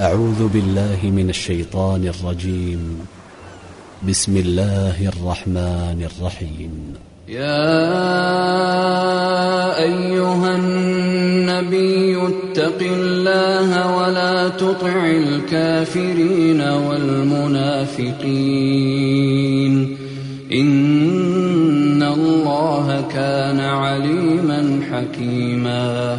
أعوذ بالله من الشيطان الرجيم. بسم الله الرحمن الرحيم. يا أيها النبي اتق الله ولا تطع الكافرين والمنافقين. إن الله كان عليما حكيما.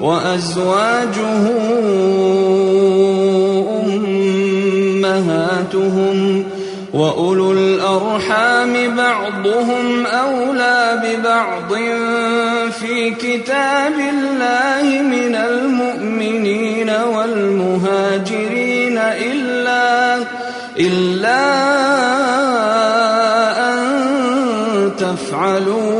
وأزواجه أمهاتهم وأولو الأرحام بعضهم أولى ببعض في كتاب الله من المؤمنين والمهاجرين إلا إلا أن تفعلوا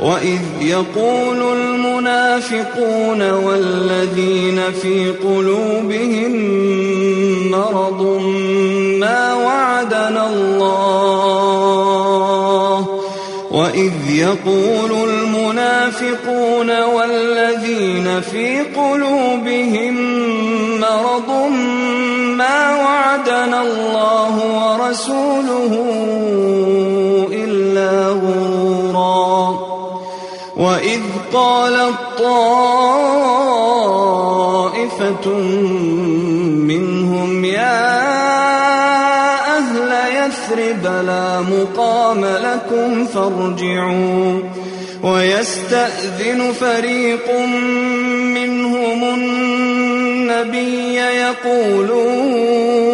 وإذ يقول المنافقون والذين في قلوبهم مرض ما وعدنا الله وإذ يقول المنافقون والذين في قلوبهم مرض ما وعدنا الله ورسوله قالت طائفة منهم يا أهل يثرب لا مقام لكم فارجعوا ويستأذن فريق منهم النبي يقولون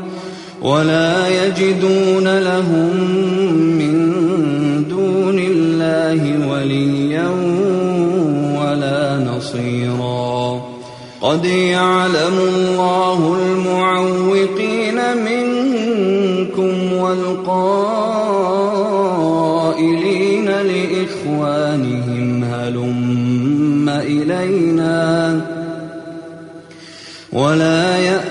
ولا يجدون لهم من دون الله وليا ولا نصيرا. قد يعلم الله المعوقين منكم والقائلين لإخوانهم هلم إلينا. ولا يأتون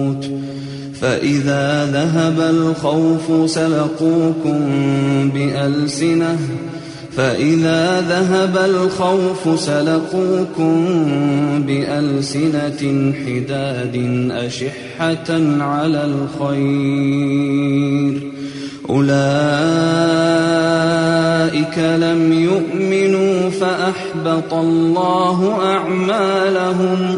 فإذا ذهب الخوف سلقوكم بألسنة فإذا ذهب الخوف سلقوكم بألسنة حداد أشحة على الخير أولئك لم يؤمنوا فأحبط الله أعمالهم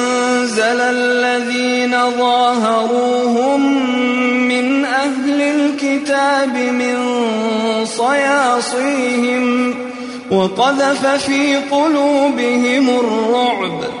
وأنزل الذين ظاهروهم من أهل الكتاب من صياصيهم وقذف في قلوبهم الرعب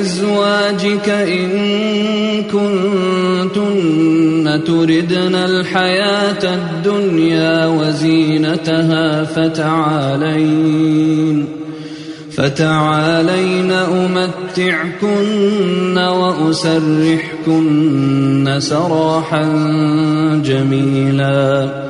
لأزواجك إن كنتن تردن الحياة الدنيا وزينتها فتعالين فتعالين أمتعكن وأسرحكن سراحا جميلا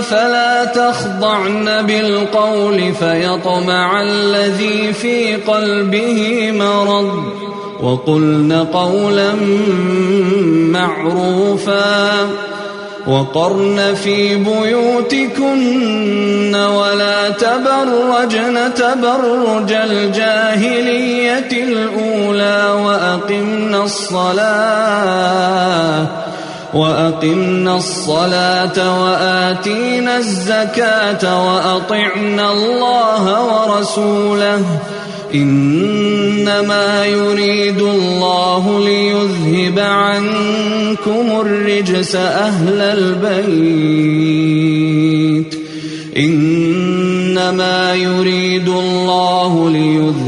فلا تخضعن بالقول فيطمع الذي في قلبه مرض وقلن قولا معروفا وقرن في بيوتكن ولا تبرجن تبرج الجاهلية الأولى وأقمنا الصلاة وأقمنا الصلاة وآتينا الزكاة وأطعنا الله ورسوله. إنما يريد الله ليذهب عنكم الرجس أهل البيت. إنما يريد الله ليذهب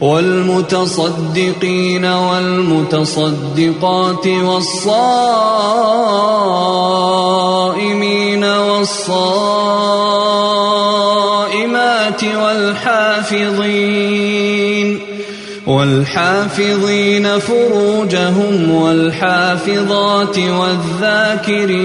والمتصدقين والمتصدقات والصائمين والصائمات والحافظين والحافظين فروجهم والحافظات والذاكرين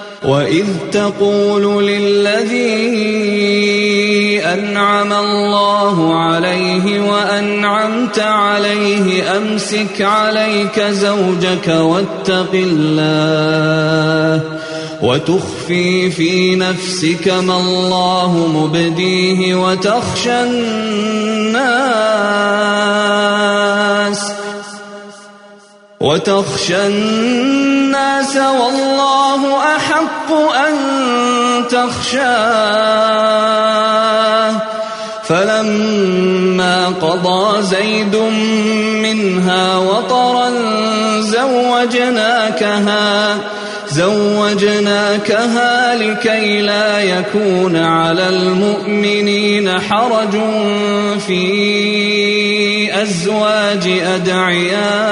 وإذ تقول للذي أنعم الله عليه وأنعمت عليه أمسك عليك زوجك واتق الله وتخفي في نفسك ما الله مبديه وتخشى الناس وتخشى الناس والله أحق أن تخشاه. فلما قضى زيد منها وطرا زوجناكها زوجناكها لكي لا يكون على المؤمنين حرج في أزواج أدعيائهم.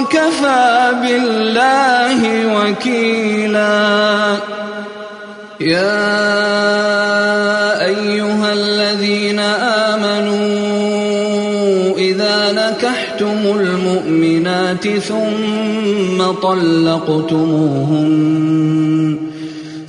وكفى بالله وكيلا. يا أيها الذين آمنوا إذا نكحتم المؤمنات ثم طلقتموهن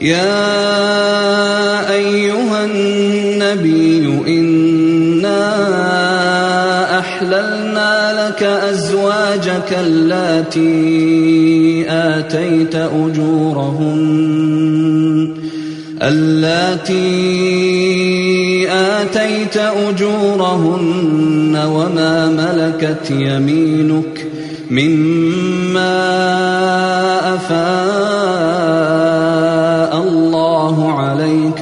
يا أيها النبي إنا أحللنا لك أزواجك اللاتي آتيت أجورهن اللاتي آتيت أجورهن وما ملكت يمينك مما أفاء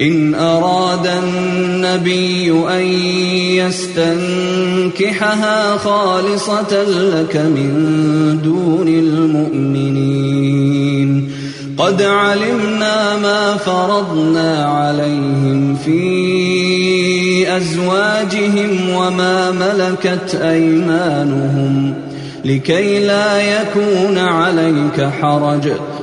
إن أراد النبي أن يستنكحها خالصة لك من دون المؤمنين. قد علمنا ما فرضنا عليهم في أزواجهم وما ملكت أيمانهم لكي لا يكون عليك حرج.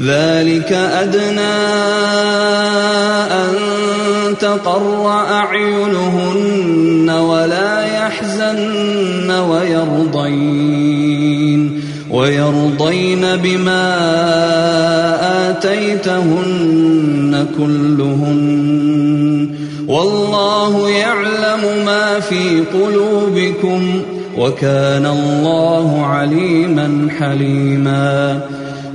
ذلك أدنى أن تقر أعينهن ولا يحزن ويرضين ويرضين بما آتيتهن كلهن. والله يعلم ما في قلوبكم وكان الله عليما حليما.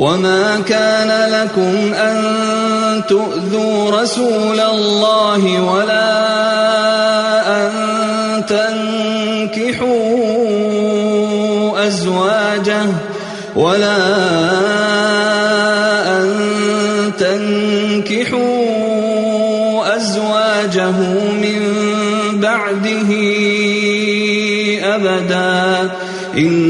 وما كان لكم أن تؤذوا رسول الله ولا أن تنكحوا أزواجه ولا أن تنكحوا أزواجه من بعده أبدا إن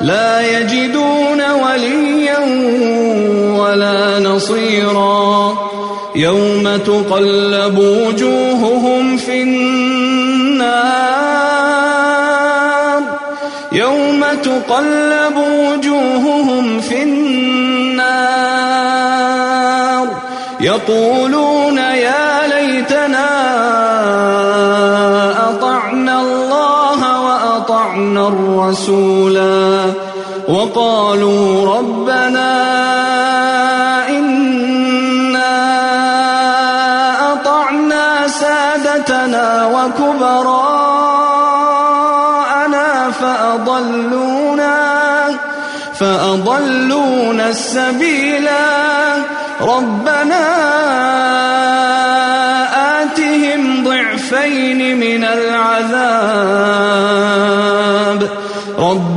لا يجدون وليا ولا نصيرا. يوم تقلب وجوههم في النار. يوم تقلب وجوههم في النار. يقولون الرسولا وقالوا ربنا إنا أطعنا سادتنا وكبراءنا فأضلونا فأضلونا السبيلا ربنا آتهم ضعفين من العذاب.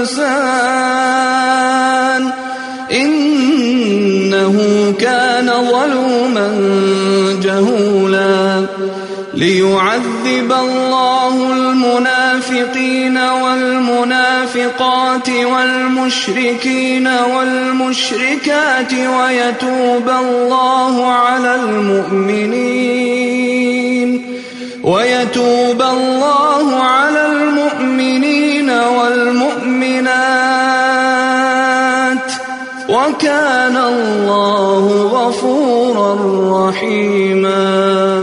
الإنسان إنه كان ظلوما جهولا ليعذب الله المنافقين والمنافقات والمشركين والمشركات ويتوب الله على المؤمنين ويتوب الله على المؤمنين والمؤمنات وكان الله غفورا رحيما